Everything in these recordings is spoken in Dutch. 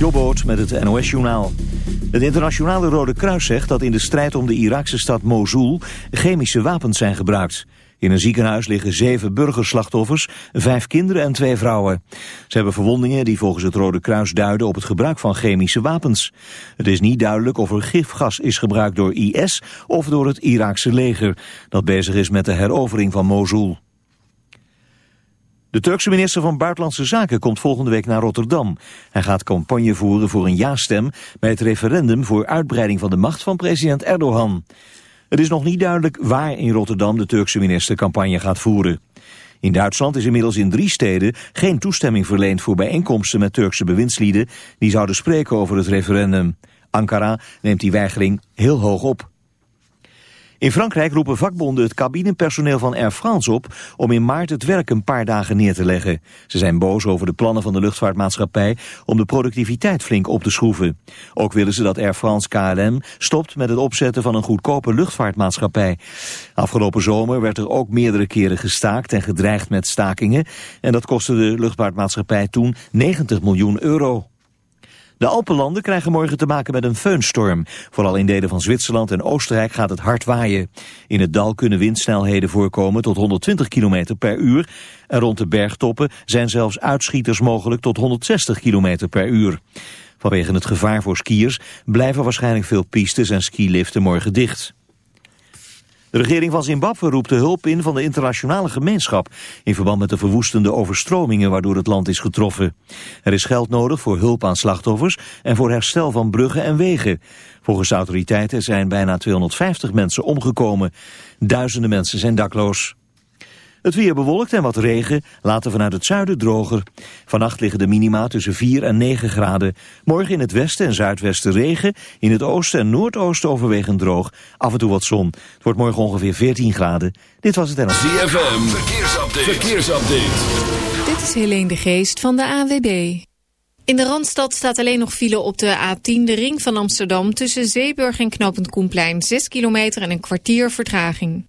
Jobboot met het NOS-journaal. Het internationale Rode Kruis zegt dat in de strijd om de Iraakse stad Mosul chemische wapens zijn gebruikt. In een ziekenhuis liggen zeven burgerslachtoffers, vijf kinderen en twee vrouwen. Ze hebben verwondingen die volgens het Rode Kruis duiden op het gebruik van chemische wapens. Het is niet duidelijk of er gifgas is gebruikt door IS of door het Iraakse leger, dat bezig is met de herovering van Mosul. De Turkse minister van Buitenlandse Zaken komt volgende week naar Rotterdam. Hij gaat campagne voeren voor een ja-stem bij het referendum voor uitbreiding van de macht van president Erdogan. Het is nog niet duidelijk waar in Rotterdam de Turkse minister campagne gaat voeren. In Duitsland is inmiddels in drie steden geen toestemming verleend voor bijeenkomsten met Turkse bewindslieden die zouden spreken over het referendum. Ankara neemt die weigering heel hoog op. In Frankrijk roepen vakbonden het cabinepersoneel van Air France op om in maart het werk een paar dagen neer te leggen. Ze zijn boos over de plannen van de luchtvaartmaatschappij om de productiviteit flink op te schroeven. Ook willen ze dat Air France KLM stopt met het opzetten van een goedkope luchtvaartmaatschappij. Afgelopen zomer werd er ook meerdere keren gestaakt en gedreigd met stakingen en dat kostte de luchtvaartmaatschappij toen 90 miljoen euro. De Alpenlanden krijgen morgen te maken met een feunstorm. Vooral in delen van Zwitserland en Oostenrijk gaat het hard waaien. In het dal kunnen windsnelheden voorkomen tot 120 km per uur. En rond de bergtoppen zijn zelfs uitschieters mogelijk tot 160 km per uur. Vanwege het gevaar voor skiers blijven waarschijnlijk veel pistes en skiliften morgen dicht. De regering van Zimbabwe roept de hulp in van de internationale gemeenschap... in verband met de verwoestende overstromingen waardoor het land is getroffen. Er is geld nodig voor hulp aan slachtoffers en voor herstel van bruggen en wegen. Volgens de autoriteiten zijn bijna 250 mensen omgekomen. Duizenden mensen zijn dakloos. Het weer bewolkt en wat regen, later vanuit het zuiden droger. Vannacht liggen de minima tussen 4 en 9 graden. Morgen in het westen en zuidwesten regen. In het oosten en noordoosten overwegend droog. Af en toe wat zon. Het wordt morgen ongeveer 14 graden. Dit was het NL. ZFM, verkeersupdate. verkeersupdate. Dit is Helene de Geest van de AWB. In de Randstad staat alleen nog file op de A10, de ring van Amsterdam... tussen Zeeburg en Knopend Koenplein. 6 kilometer en een kwartier vertraging.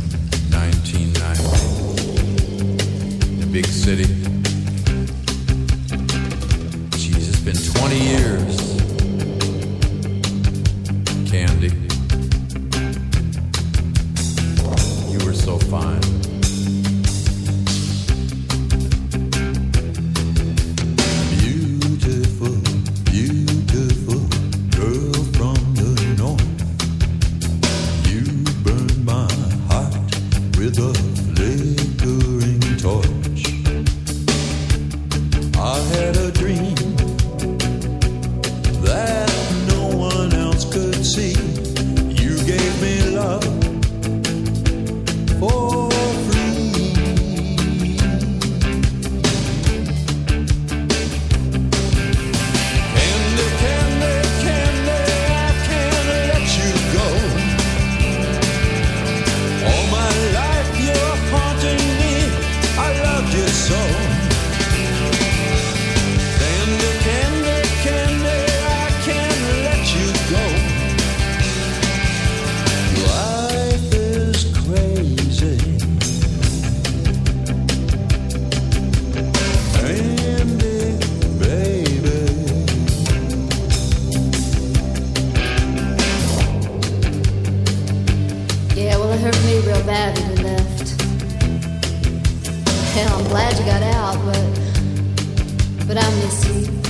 big city. Jeez, it's been 20 years. Candy. You were so fine. Glad you got out, but but I miss you.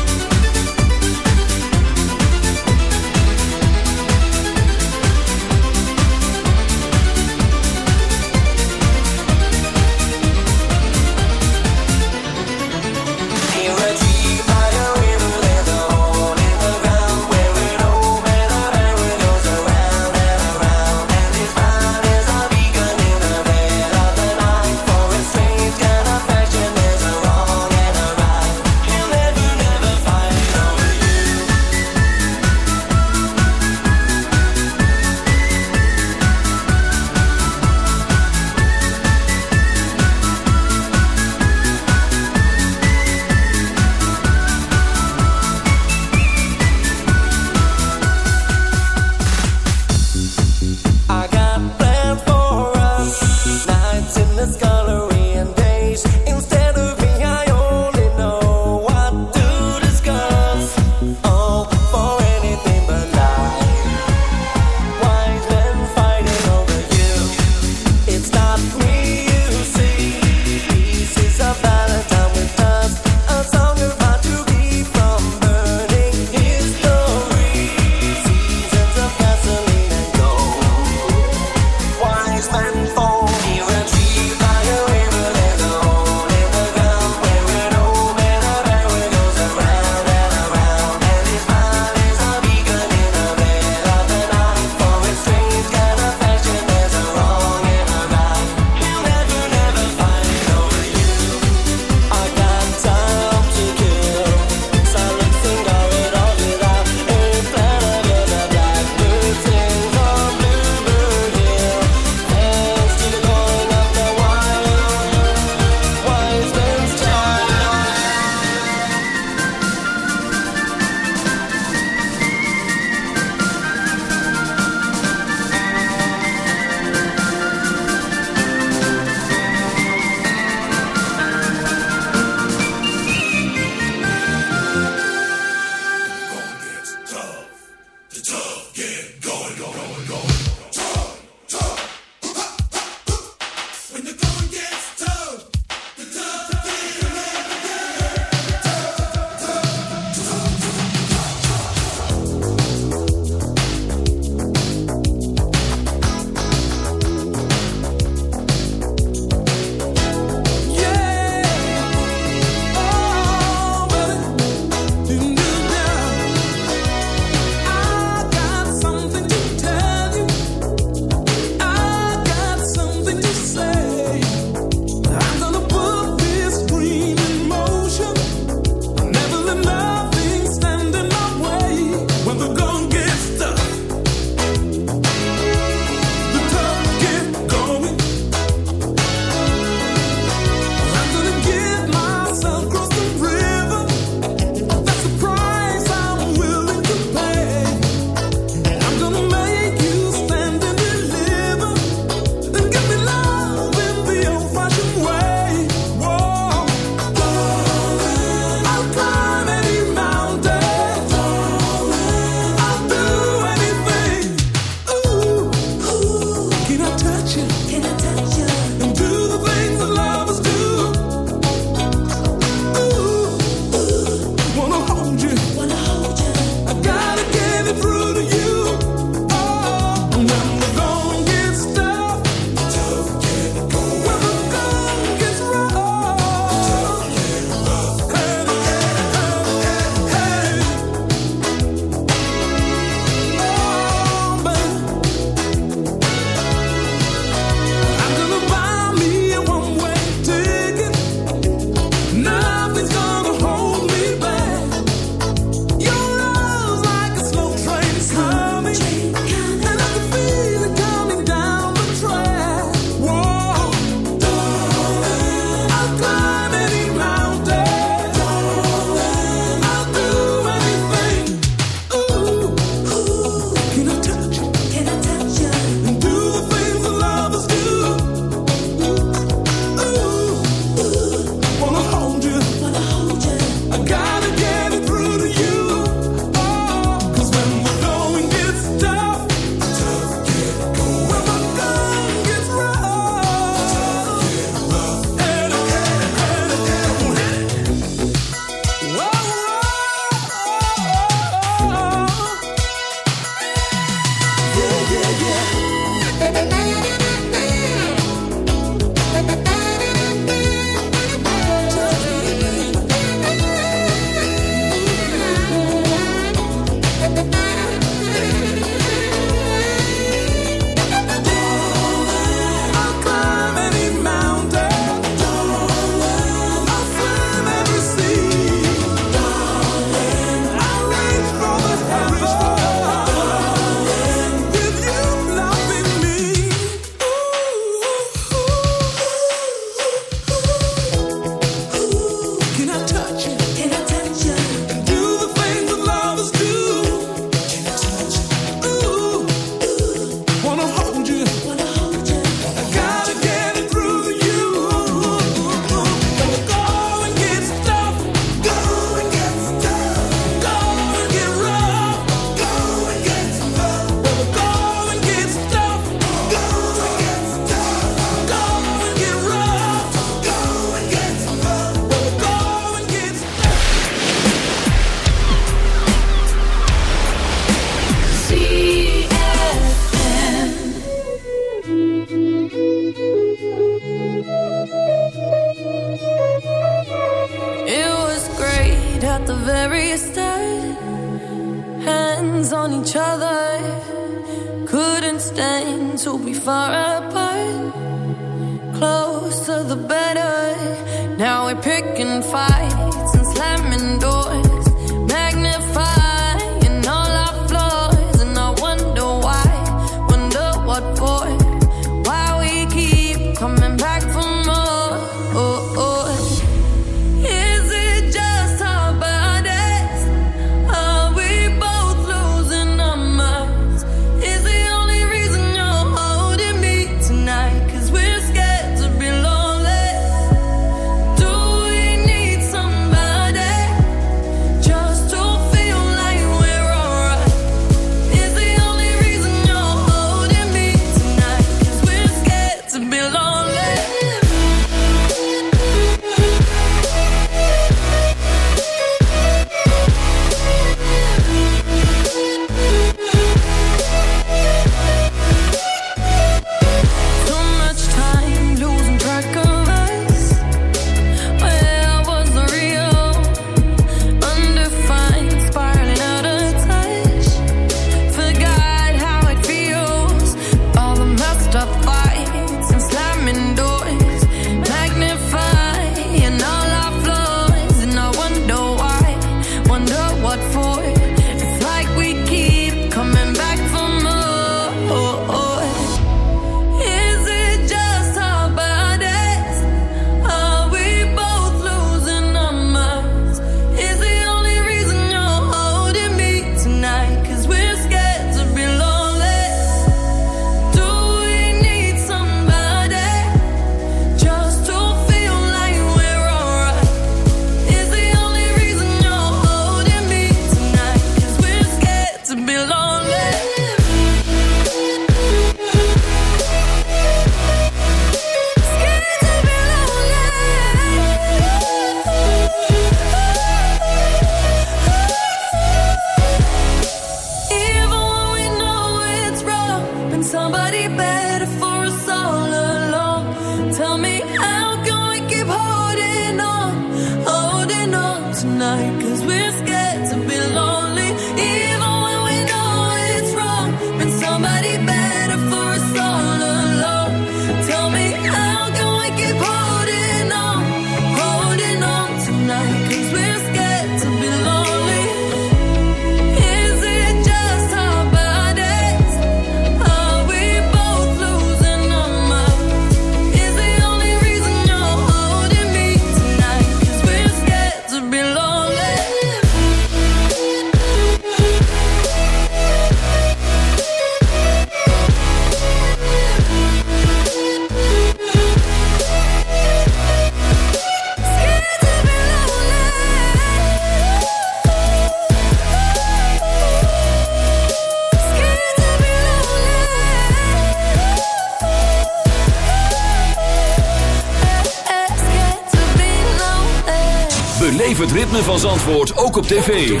op tv.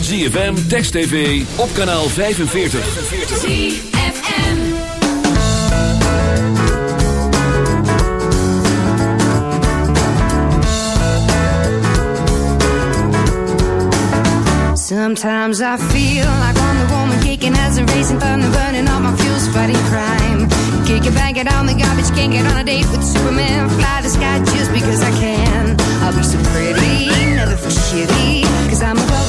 ZFM, Text TV, op kanaal 45. ZFM Sometimes I feel like I'm the woman kicking as a racing thunder burning all my fuels fighting crime Kick your bang on the garbage, can't get on a date with Superman. Fly the sky just because I can. I'll be so pretty, never feel shitty, cause I'm a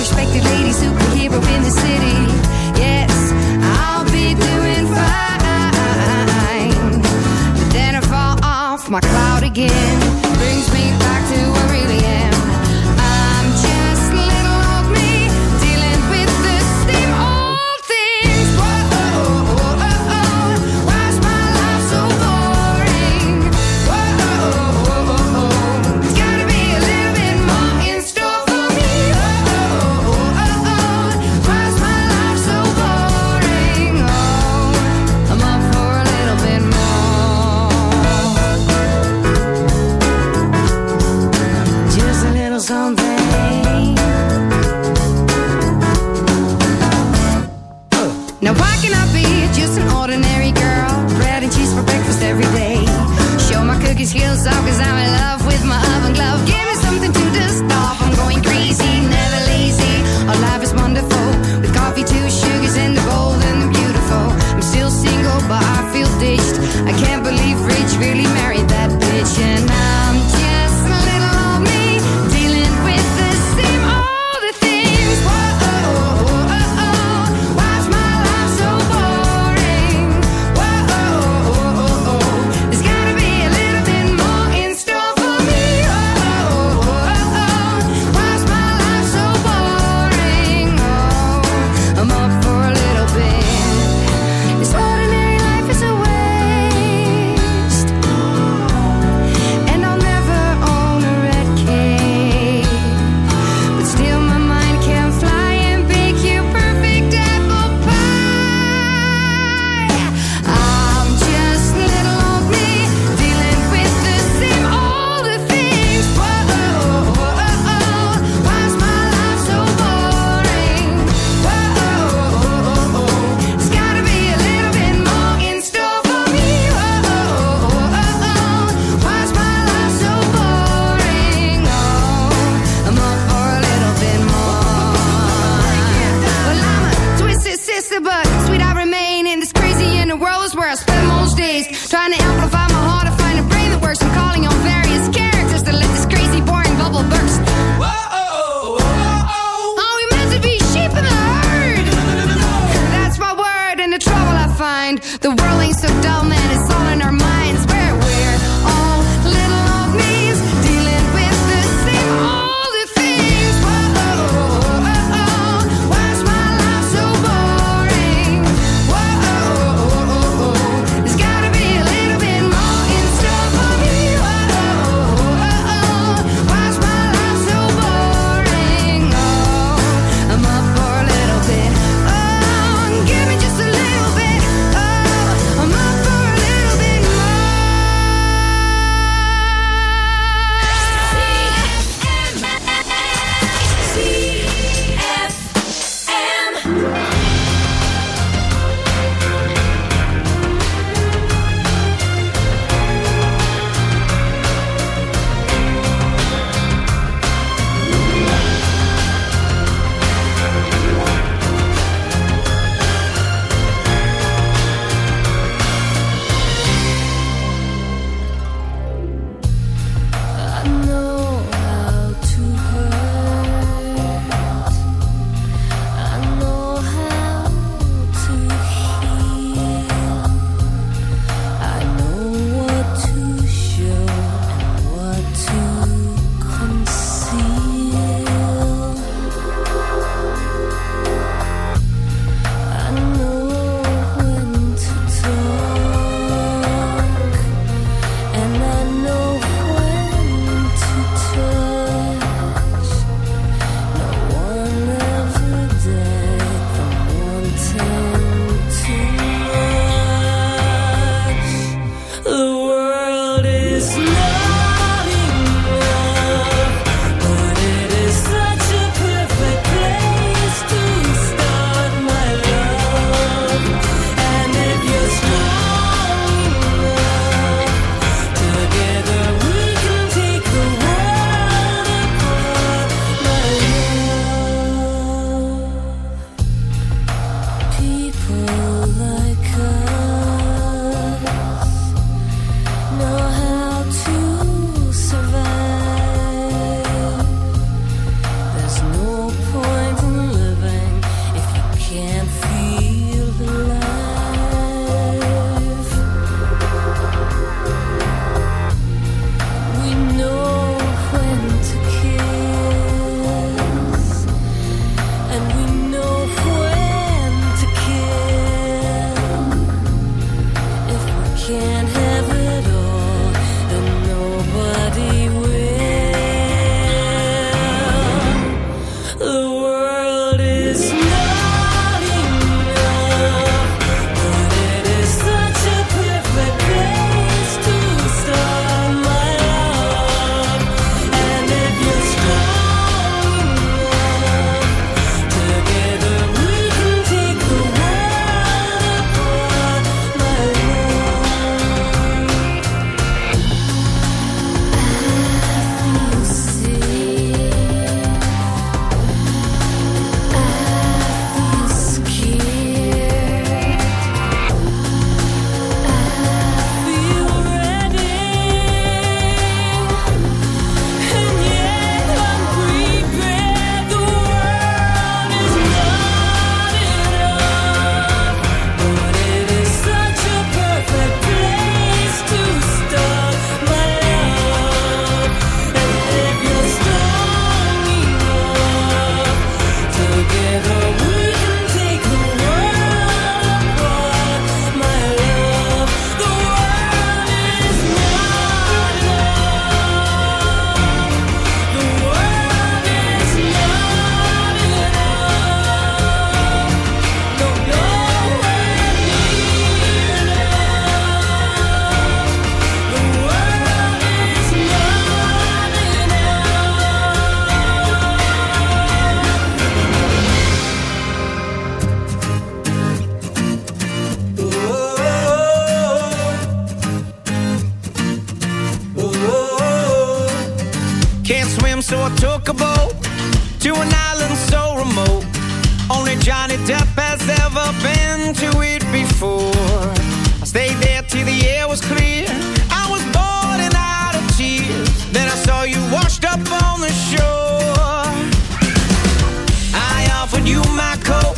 you my coat.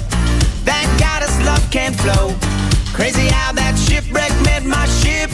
That goddess love can flow. Crazy how that shipwreck met my ship.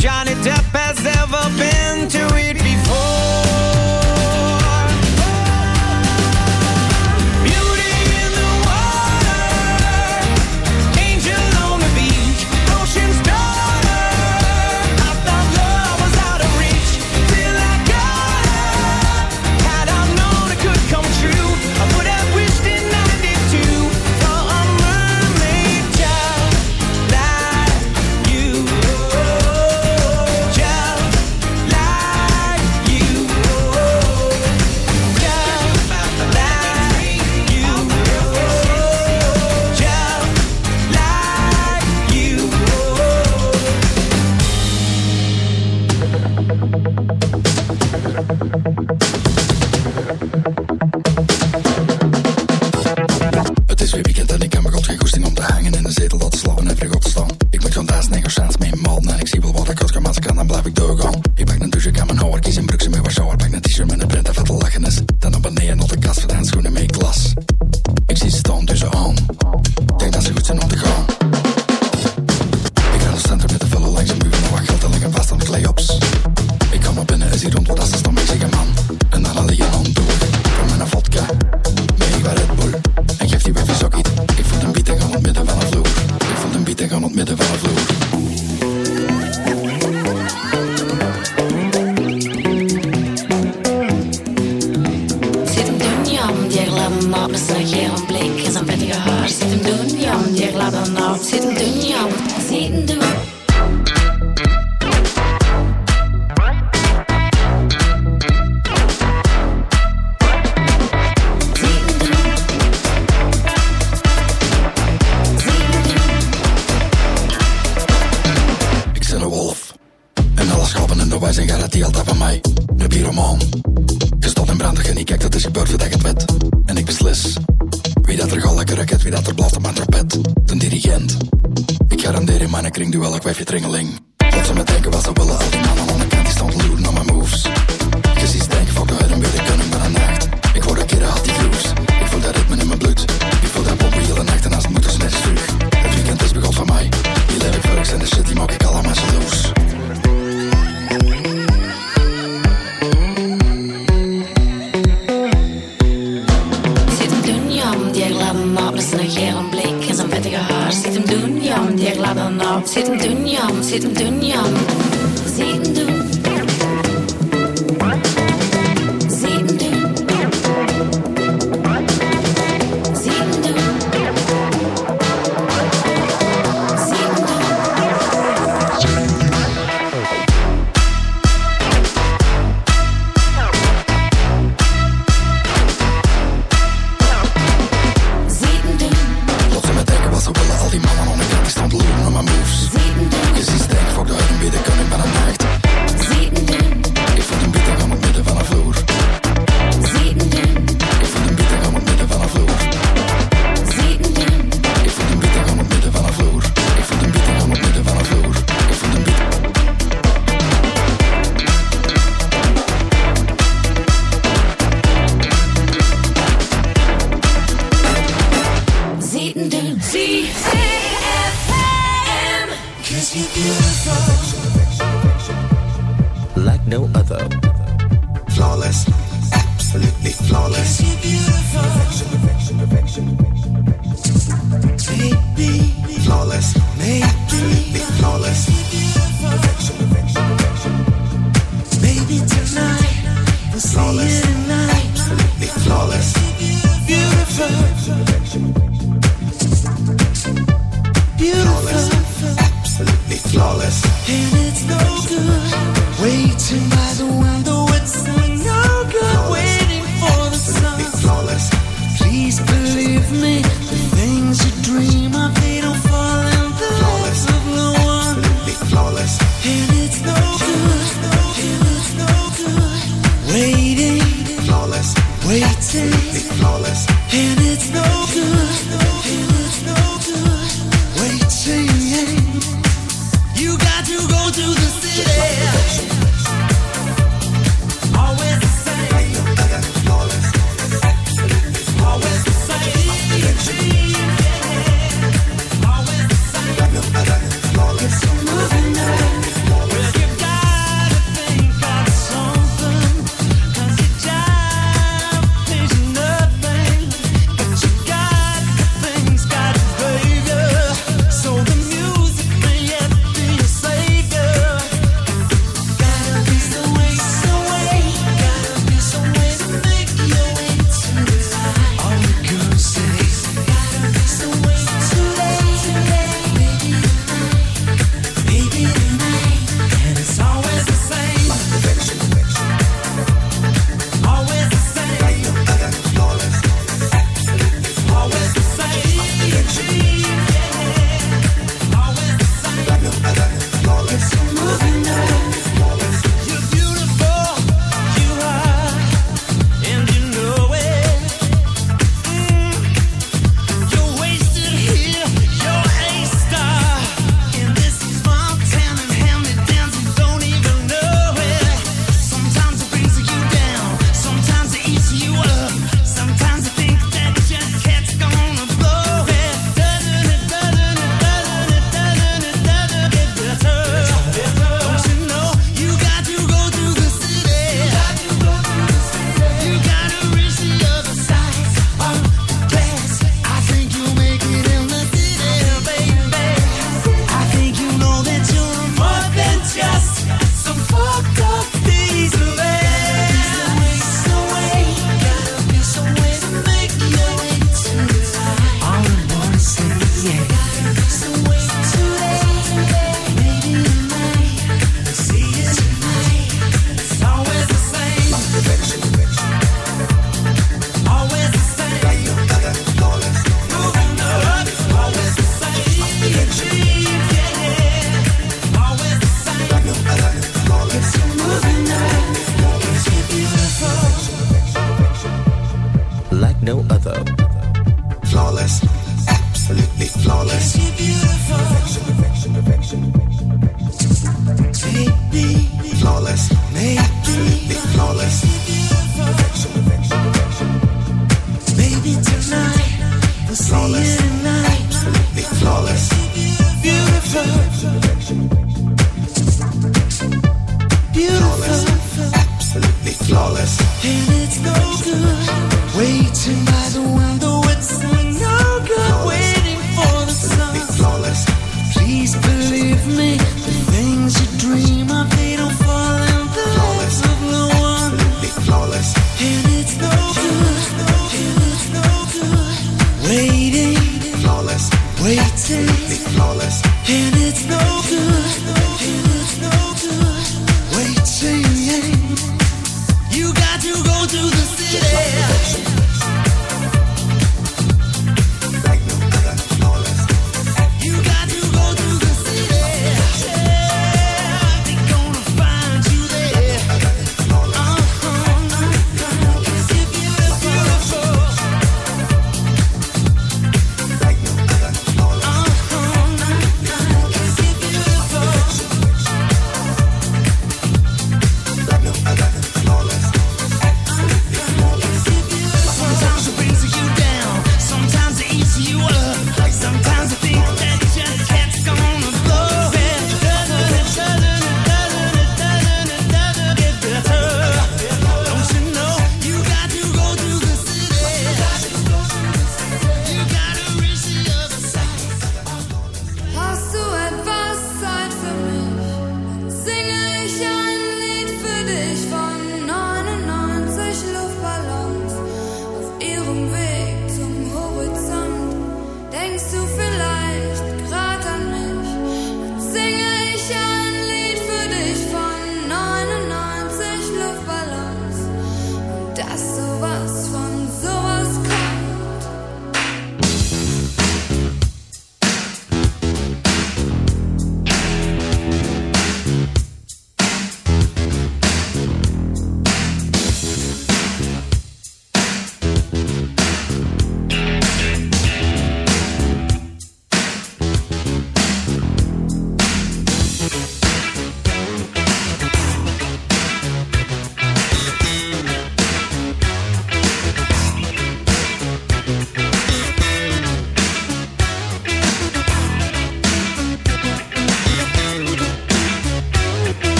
Johnny Depp has ever been. kringduel, ik wijf je tringeling. Wat ze me denken wat ze willen. Like no other. Flawless, absolutely flawless. Perfection, perfection, perfection, perfection, perfection. Flawless, absolutely. flawless. And it's no good waiting by the window. It's go.